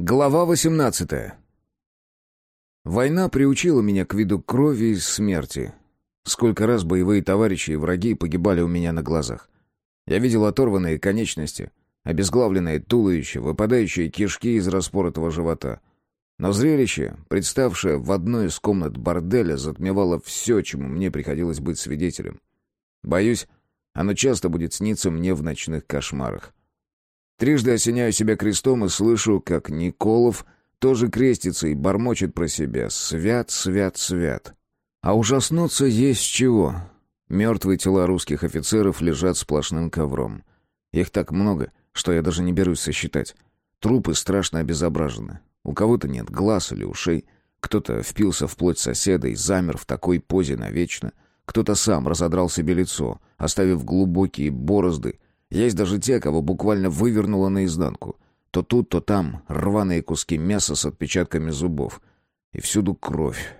Глава 18. Война приучила меня к виду крови и смерти. Сколько раз боевые товарищи и враги погибали у меня на глазах. Я видел оторванные конечности, обезглавленное туловище, выпадающие кишки из распоротого живота. Но зрелище, представшее в одной из комнат борделя, затмевало все, чему мне приходилось быть свидетелем. Боюсь, оно часто будет сниться мне в ночных кошмарах. Трижды осеняю себя крестом и слышу, как Николов тоже крестится и бормочет про себя «Свят, свят, свят». А ужаснуться есть чего. Мертвые тела русских офицеров лежат сплошным ковром. Их так много, что я даже не берусь сосчитать. Трупы страшно обезображены. У кого-то нет глаз или ушей. Кто-то впился в плоть соседа и замер в такой позе навечно. Кто-то сам разодрал себе лицо, оставив глубокие борозды, есть даже те, кого буквально вывернуло наизнанку. То тут, то там рваные куски мяса с отпечатками зубов. И всюду кровь.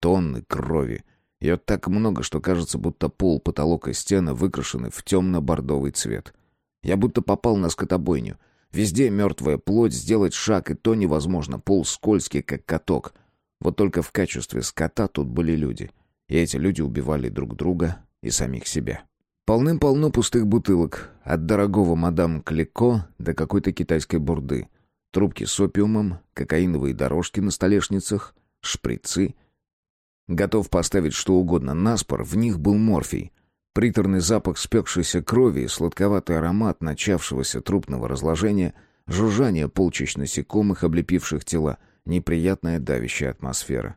Тонны крови. Ее так много, что кажется, будто пол, потолок и стены выкрашены в темно-бордовый цвет. Я будто попал на скотобойню. Везде мертвая плоть, сделать шаг и то невозможно. Пол скользкий, как каток. Вот только в качестве скота тут были люди. И эти люди убивали друг друга и самих себя. Полным-полно пустых бутылок, от дорогого мадам Клико до какой-то китайской бурды. Трубки с опиумом, кокаиновые дорожки на столешницах, шприцы. Готов поставить что угодно на спор, в них был морфий. Приторный запах спекшейся крови, сладковатый аромат начавшегося трупного разложения, жужжание полчищ насекомых, облепивших тела, неприятная давящая атмосфера.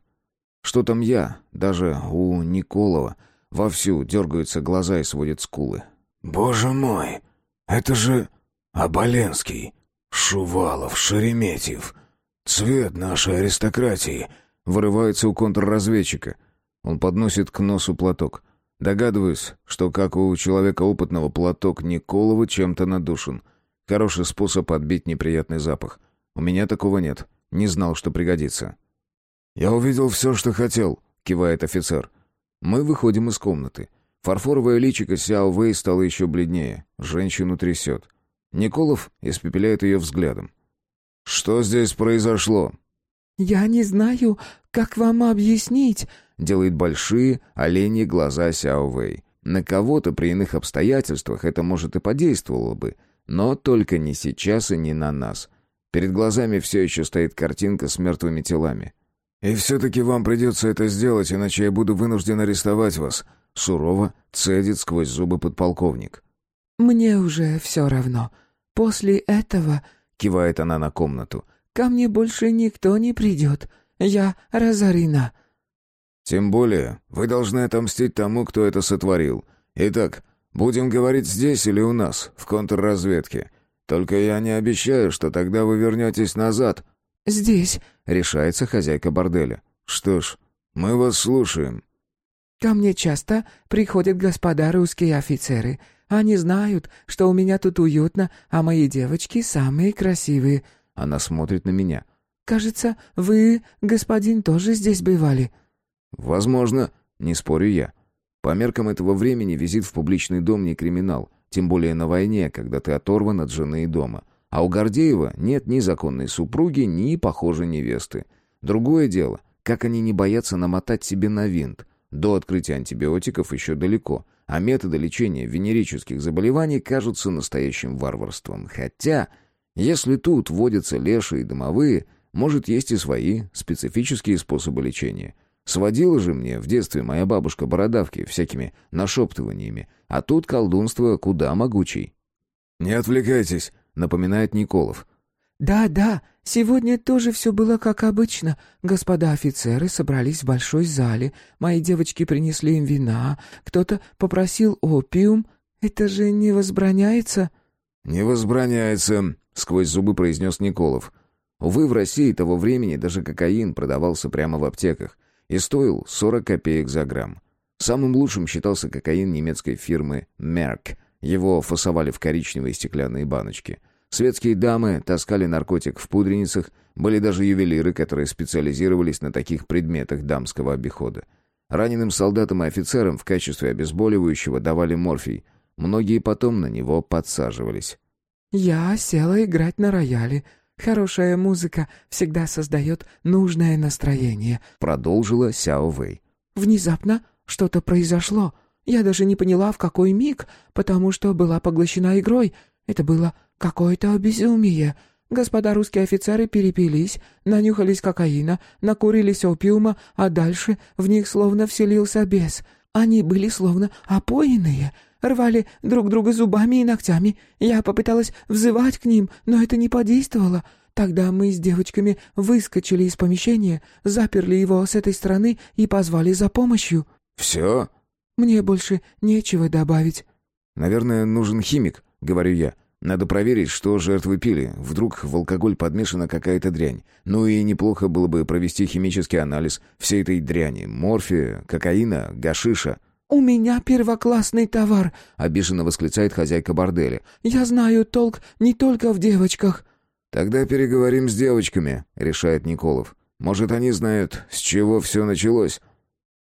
Что там я, даже у Николова — Вовсю дергаются глаза и сводят скулы. «Боже мой! Это же Оболенский, Шувалов, Шереметьев. Цвет нашей аристократии!» Вырывается у контрразведчика. Он подносит к носу платок. Догадываюсь, что, как у человека опытного, платок Николова чем-то надушен. Хороший способ отбить неприятный запах. У меня такого нет. Не знал, что пригодится. «Я увидел все, что хотел», — кивает офицер. Мы выходим из комнаты. Фарфоровое личико Сяо Вэй стало еще бледнее. Женщину трясет. Николов испепеляет ее взглядом. «Что здесь произошло?» «Я не знаю, как вам объяснить», — делает большие оленьи глаза Сяо Вэй. На кого-то при иных обстоятельствах это, может, и подействовало бы, но только не сейчас и не на нас. Перед глазами все еще стоит картинка с мертвыми телами. «И все-таки вам придется это сделать, иначе я буду вынужден арестовать вас», — сурово цедит сквозь зубы подполковник. «Мне уже все равно. После этого...» — кивает она на комнату. «Ко мне больше никто не придет. Я разорена». «Тем более, вы должны отомстить тому, кто это сотворил. Итак, будем говорить здесь или у нас, в контрразведке. Только я не обещаю, что тогда вы вернетесь назад». «Здесь», — решается хозяйка борделя. «Что ж, мы вас слушаем». «Ко мне часто приходят господа русские офицеры. Они знают, что у меня тут уютно, а мои девочки самые красивые». Она смотрит на меня. «Кажется, вы, господин, тоже здесь бывали». «Возможно, не спорю я. По меркам этого времени визит в публичный дом не криминал, тем более на войне, когда ты оторван от жены и дома. А у Гордеева нет ни законной супруги, ни похожей невесты. Другое дело, как они не боятся намотать себе на винт. До открытия антибиотиков еще далеко, а методы лечения венерических заболеваний кажутся настоящим варварством. Хотя, если тут водятся леши и домовые, может, есть и свои специфические способы лечения. Сводила же мне в детстве моя бабушка бородавки всякими нашептываниями, а тут колдунство куда могучей. «Не отвлекайтесь», напоминает Николов. «Да, да, сегодня тоже все было как обычно. Господа офицеры собрались в большой зале, мои девочки принесли им вина, кто-то попросил опиум. Это же не возбраняется?» «Не возбраняется», — сквозь зубы произнес Николов. Увы, в России того времени даже кокаин продавался прямо в аптеках и стоил 40 копеек за грамм. Самым лучшим считался кокаин немецкой фирмы Merck — его фасовали в коричневые стеклянные баночки. Светские дамы таскали наркотик в пудреницах, были даже ювелиры, которые специализировались на таких предметах дамского обихода. Раненым солдатам и офицерам в качестве обезболивающего давали морфий. Многие потом на него подсаживались. «Я села играть на рояле. Хорошая музыка всегда создает нужное настроение», — продолжила Сяо Вэй. «Внезапно что-то произошло. Я даже не поняла, в какой миг, потому что была поглощена игрой. Это было какое-то безумие. Господа русские офицеры перепились, нанюхались кокаина, накурились опиума, а дальше в них словно вселился бес. Они были словно опоенные, рвали друг друга зубами и ногтями. Я попыталась взывать к ним, но это не подействовало. Тогда мы с девочками выскочили из помещения, заперли его с этой стороны и позвали за помощью». «Все?» «Мне больше нечего добавить». «Наверное, нужен химик», — говорю я. «Надо проверить, что жертвы пили. Вдруг в алкоголь подмешана какая-то дрянь. Ну и неплохо было бы провести химический анализ всей этой дряни. Морфия, кокаина, гашиша». «У меня первоклассный товар», — обиженно восклицает хозяйка борделя. «Я знаю толк не только в девочках». «Тогда переговорим с девочками», — решает Николов. «Может, они знают, с чего все началось?»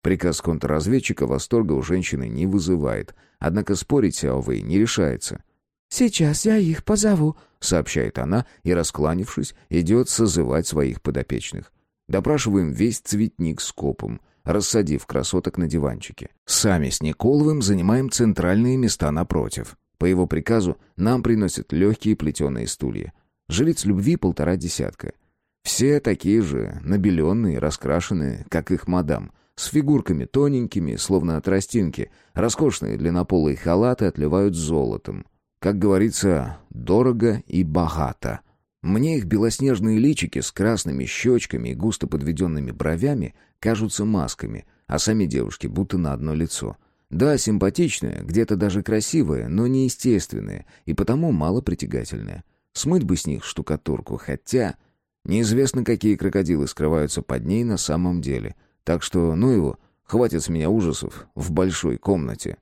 Приказ контрразведчика восторга у женщины не вызывает, однако спорить Сяовэй не решается. «Сейчас я их позову», — сообщает она и, раскланившись, идет созывать своих подопечных. Допрашиваем весь цветник с копом, рассадив красоток на диванчике. Сами с Николовым занимаем центральные места напротив. По его приказу нам приносят легкие плетеные стулья. Жриц любви полтора десятка. Все такие же, набеленные, раскрашенные, как их мадам, с фигурками тоненькими, словно тростинки, роскошные длиннополые халаты отливают золотом. Как говорится, дорого и богато. Мне их белоснежные личики с красными щечками и густо подведенными бровями кажутся масками, а сами девушки будто на одно лицо. Да, симпатичные, где-то даже красивые, но неестественные и потому мало притягательные. Смыть бы с них штукатурку, хотя... Неизвестно, какие крокодилы скрываются под ней на самом деле. Так что, ну его, хватит с меня ужасов в большой комнате.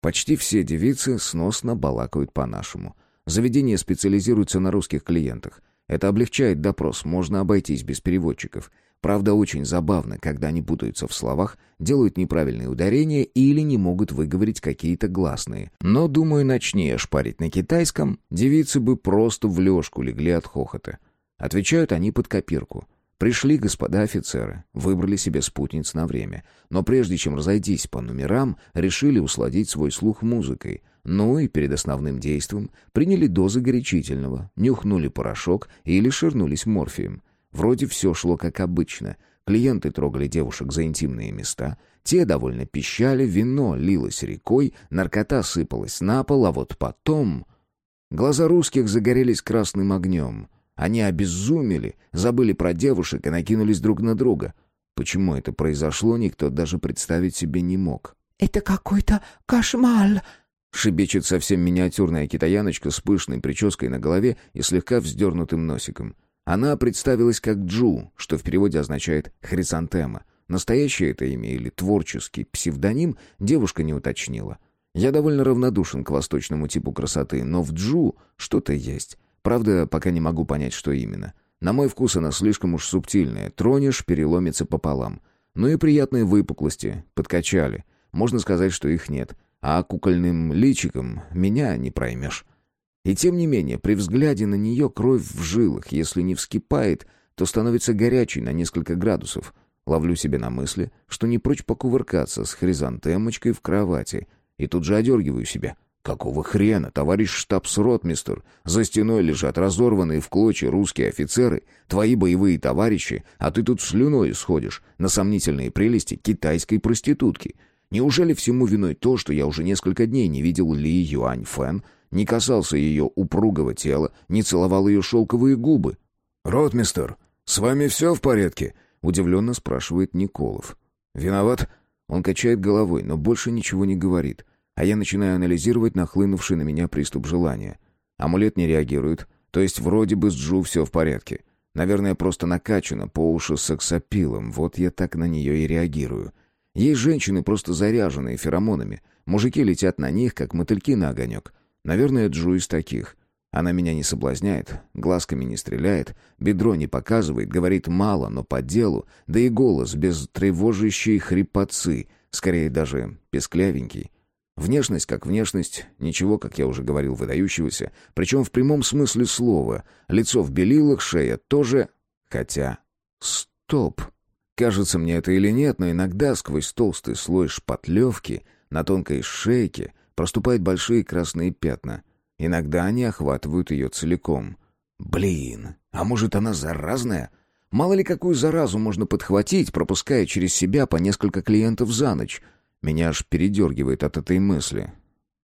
Почти все девицы сносно балакают по-нашему. Заведение специализируется на русских клиентах. Это облегчает допрос, можно обойтись без переводчиков. Правда, очень забавно, когда они путаются в словах, делают неправильные ударения или не могут выговорить какие-то гласные. Но, думаю, начни я шпарить на китайском, девицы бы просто в лёжку легли от хохота. Отвечают они под копирку. Пришли господа офицеры, выбрали себе спутниц на время, но прежде чем разойтись по номерам, решили усладить свой слух музыкой. Ну и перед основным действием приняли дозы горячительного, нюхнули порошок или ширнулись морфием. Вроде все шло как обычно. Клиенты трогали девушек за интимные места, те довольно пищали, вино лилось рекой, наркота сыпалась на пол, а вот потом... Глаза русских загорелись красным огнем. Они обезумели, забыли про девушек и накинулись друг на друга. Почему это произошло, никто даже представить себе не мог. «Это какой-то кошмар!» Шибечет совсем миниатюрная китаяночка с пышной прической на голове и слегка вздернутым носиком. Она представилась как Джу, что в переводе означает «хризантема». Настоящее это имя или творческий псевдоним девушка не уточнила. Я довольно равнодушен к восточному типу красоты, но в Джу что-то есть. Правда, пока не могу понять, что именно. На мой вкус она слишком уж субтильная. Тронешь, переломится пополам. Ну и приятные выпуклости. Подкачали. Можно сказать, что их нет. А кукольным личиком меня не проймешь. И тем не менее, при взгляде на нее кровь в жилах, если не вскипает, то становится горячей на несколько градусов. Ловлю себе на мысли, что не прочь покувыркаться с хризантемочкой в кровати. И тут же одергиваю себя. Какого хрена, товарищ штабс-ротмистер? За стеной лежат разорванные в клочья русские офицеры, твои боевые товарищи, а ты тут слюной сходишь на сомнительные прелести китайской проститутки. Неужели всему виной то, что я уже несколько дней не видел Ли Юань Фэн, не касался ее упругого тела, не целовал ее шелковые губы. «Ротмистер, с вами все в порядке?» — удивленно спрашивает Николов. «Виноват?» Он качает головой, но больше ничего не говорит. А я начинаю анализировать нахлынувший на меня приступ желания. Амулет не реагирует, то есть вроде бы с Джу все в порядке. Наверное, просто накачана по уши сексапилом, вот я так на нее и реагирую. Есть женщины просто заряженные феромонами. Мужики летят на них, как мотыльки на огонек. Наверное, Джу из таких. Она меня не соблазняет, глазками не стреляет, бедро не показывает, говорит мало, но по делу, да и голос без тревожащей хрипотцы, скорее даже песклявенький. Внешность как внешность, ничего, как я уже говорил, выдающегося, причем в прямом смысле слова. Лицо в белилах, шея тоже... Хотя... Стоп! Кажется мне это или нет, но иногда сквозь толстый слой шпатлевки на тонкой шейке проступают большие красные пятна. Иногда они охватывают ее целиком. Блин, а может она заразная? Мало ли какую заразу можно подхватить, пропуская через себя по несколько клиентов за ночь. Меня аж передергивает от этой мысли.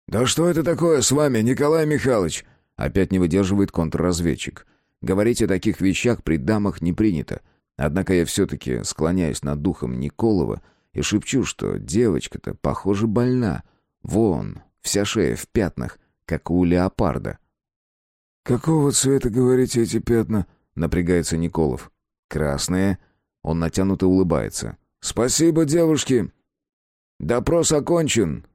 «Да что это такое с вами, Николай Михайлович?» Опять не выдерживает контрразведчик. Говорить о таких вещах при дамах не принято. Однако я все-таки склоняюсь над духом Николова и шепчу, что девочка-то, похоже, больна. Вон, вся шея в пятнах, как у леопарда. «Какого цвета, говорите, эти пятна?» — напрягается Николов. «Красные». Он натянуто улыбается. «Спасибо, девушки!» «Допрос окончен!»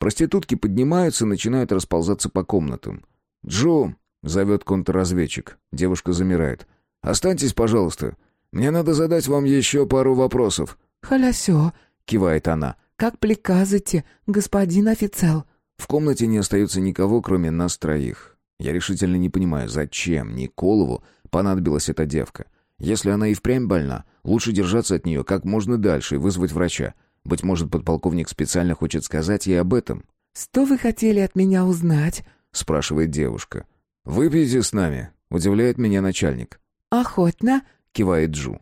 Проститутки поднимаются, начинают расползаться по комнатам. «Джу!» — зовет контрразведчик. Девушка замирает. «Останьтесь, пожалуйста. Мне надо задать вам еще пару вопросов». «Халясё!» — кивает она. «Как приказываете, господин офицер?» В комнате не остается никого, кроме нас троих. Я решительно не понимаю, зачем Николову понадобилась эта девка. Если она и впрямь больна, лучше держаться от нее как можно дальше и вызвать врача. Быть может, подполковник специально хочет сказать ей об этом. «Что вы хотели от меня узнать?» — спрашивает девушка. «Выпьете с нами?» — удивляет меня начальник. «Охотно», — кивает Джу.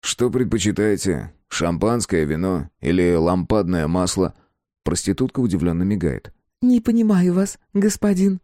«Что предпочитаете? Шампанское, вино или лампадное масло?» Проститутка удивленно мигает. «Не понимаю вас, господин».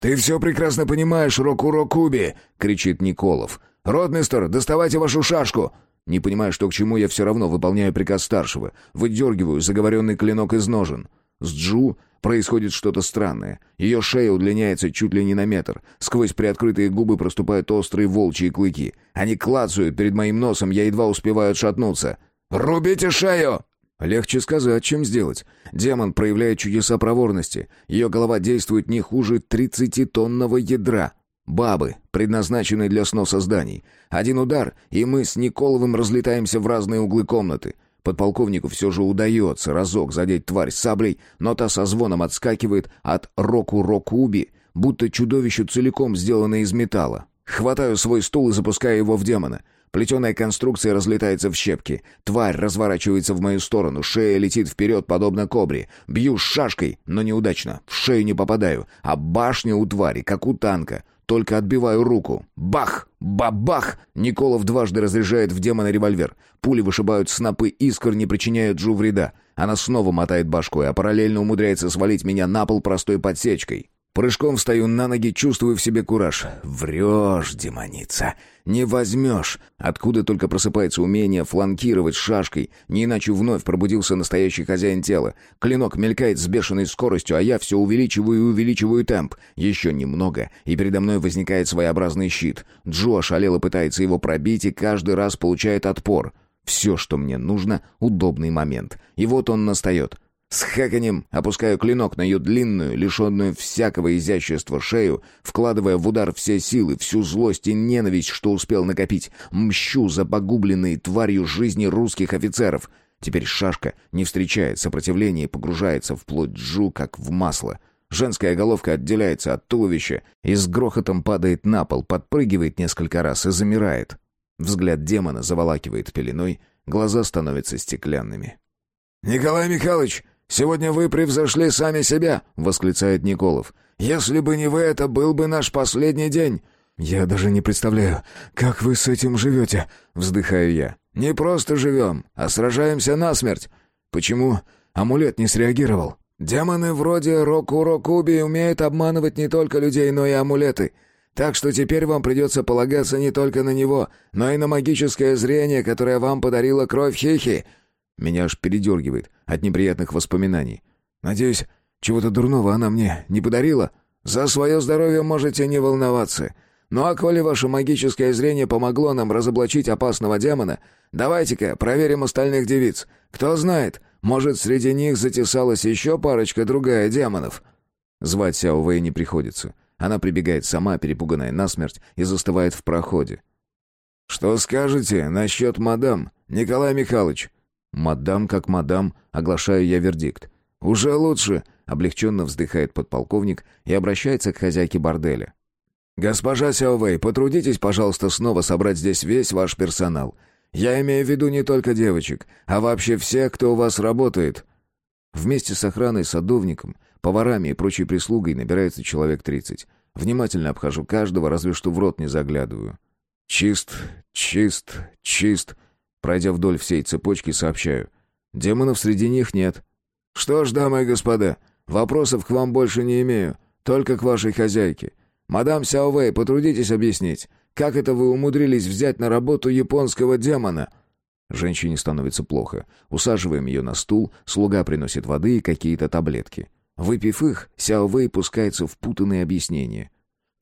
«Ты все прекрасно понимаешь, Рокуро-Куби!» — кричит Николов. «Ротмистер, доставайте вашу шашку!» Не понимая, что к чему, я все равно выполняю приказ старшего. Выдергиваю заговоренный клинок из ножен. С Джу происходит что-то странное. Ее шея удлиняется чуть ли не на метр. Сквозь приоткрытые губы проступают острые волчьи клыки. Они клацают перед моим носом, я едва успеваю отшатнуться. «Рубите шею!» Легче сказать, чем сделать. Демон проявляет чудеса проворности. Ее голова действует не хуже тридцатитонного ядра. Бабы, предназначенные для сноса зданий. Один удар, и мы с Николовым разлетаемся в разные углы комнаты. Подполковнику все же удается разок задеть тварь саблей, но та со звоном отскакивает от року-рокуби, будто чудовище целиком сделано из металла. Хватаю свой стул и запускаю его в демона. Плетеная конструкция разлетается в щепки. Тварь разворачивается в мою сторону, шея летит вперед, подобно кобре. Бью шашкой, но неудачно. В шею не попадаю, а башня у твари, как у танка. Только отбиваю руку. Бах! Бабах! Николов дважды разряжает в демона револьвер. Пули вышибают снопы искр, не причиняя Джу вреда. Она снова мотает башкой, а параллельно умудряется свалить меня на пол простой подсечкой. Прыжком встаю на ноги, чувствую в себе кураж. Врешь, демоница. Не возьмешь. Откуда только просыпается умение фланкировать шашкой. Не иначе вновь пробудился настоящий хозяин тела. Клинок мелькает с бешеной скоростью, а я все увеличиваю и увеличиваю темп. Еще немного, и передо мной возникает своеобразный щит. Джо ошалело пытается его пробить и каждый раз получает отпор. Все, что мне нужно, удобный момент. И вот он настает. С хэканем опускаю клинок на ее длинную, лишенную всякого изящества шею, вкладывая в удар все силы, всю злость и ненависть, что успел накопить. Мщу за погубленные тварью жизни русских офицеров. Теперь шашка не встречает сопротивления и погружается в плоть Джу, как в масло. Женская головка отделяется от туловища и с грохотом падает на пол, подпрыгивает несколько раз и замирает. Взгляд демона заволакивает пеленой, глаза становятся стеклянными. «Николай Михайлович, Сегодня вы превзошли сами себя!» — восклицает Николов. «Если бы не вы, это был бы наш последний день!» «Я даже не представляю, как вы с этим живете!» — вздыхаю я. «Не просто живем, а сражаемся насмерть!» «Почему амулет не среагировал?» «Демоны вроде Року-Рокуби умеют обманывать не только людей, но и амулеты. Так что теперь вам придется полагаться не только на него, но и на магическое зрение, которое вам подарила кровь Хихи!» Меня аж передергивает от неприятных воспоминаний. «Надеюсь, чего-то дурного она мне не подарила? За свое здоровье можете не волноваться. Ну а коли ваше магическое зрение помогло нам разоблачить опасного демона, давайте-ка проверим остальных девиц. Кто знает, может, среди них затесалась еще парочка другая демонов». Звать Сяо Вэй не приходится. Она прибегает сама, перепуганная насмерть, и застывает в проходе. «Что скажете насчет мадам, Николай Михайлович?» Мадам как мадам, оглашаю я вердикт. «Уже лучше», — облегченно вздыхает подполковник и обращается к хозяйке борделя. «Госпожа Сяовэй, потрудитесь, пожалуйста, снова собрать здесь весь ваш персонал. Я имею в виду не только девочек, а вообще всех, кто у вас работает». Вместе с охраной, садовником, поварами и прочей прислугой набирается человек тридцать. Внимательно обхожу каждого, разве что в рот не заглядываю. Чист, чист, чист. Пройдя вдоль всей цепочки, сообщаю. Демонов среди них нет. Что ж, дамы и господа, вопросов к вам больше не имею, только к вашей хозяйке. Мадам Сяовэй, потрудитесь объяснить, как это вы умудрились взять на работу японского демона?» Женщине становится плохо. Усаживаем ее на стул, слуга приносит воды и какие-то таблетки. Выпив их, Сяо Вэй пускается в путанные объяснения.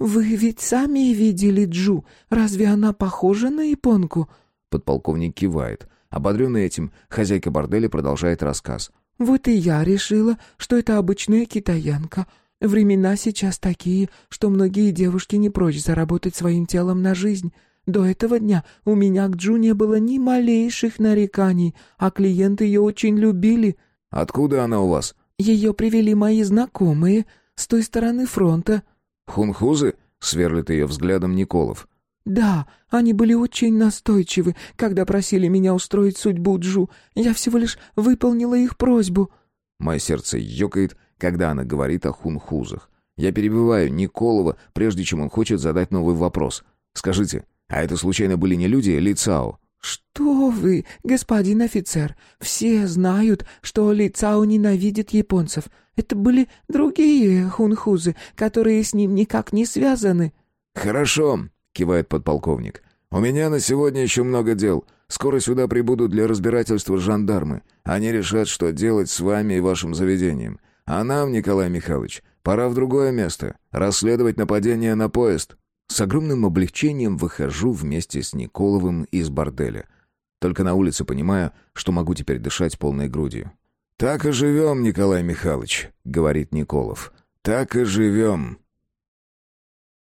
«Вы ведь сами видели Джу. Разве она похожа на японку?» Подполковник кивает. Ободренный этим, хозяйка борделя продолжает рассказ. «Вот и я решила, что это обычная китаянка. Времена сейчас такие, что многие девушки не прочь заработать своим телом на жизнь. До этого дня у меня к Джу не было ни малейших нареканий, а клиенты ее очень любили». «Откуда она у вас?» Ее привели мои знакомые с той стороны фронта». «Хунхузы?» — сверлит ее взглядом Николов. «Да, они были очень настойчивы, когда просили меня устроить судьбу Джу. Я всего лишь выполнила их просьбу». Мое сердце ёкает, когда она говорит о хунхузах. Я перебиваю Николова, прежде чем он хочет задать новый вопрос. «Скажите, а это случайно были не люди Лицао?» «Что вы, господин офицер, все знают, что Лицао ненавидит японцев. Это были другие хунхузы, которые с ним никак не связаны». «Хорошо», — кивает подполковник. «У меня на сегодня еще много дел. Скоро сюда прибудут для разбирательства жандармы. Они решат, что делать с вами и вашим заведением. А нам, Николай Михайлович, пора в другое место. Расследовать нападение на поезд». С огромным облегчением выхожу вместе с Николовым из борделя. Только на улице понимаю, что могу теперь дышать полной грудью. «Так и живем, Николай Михайлович», — говорит Николов. «Так и живем».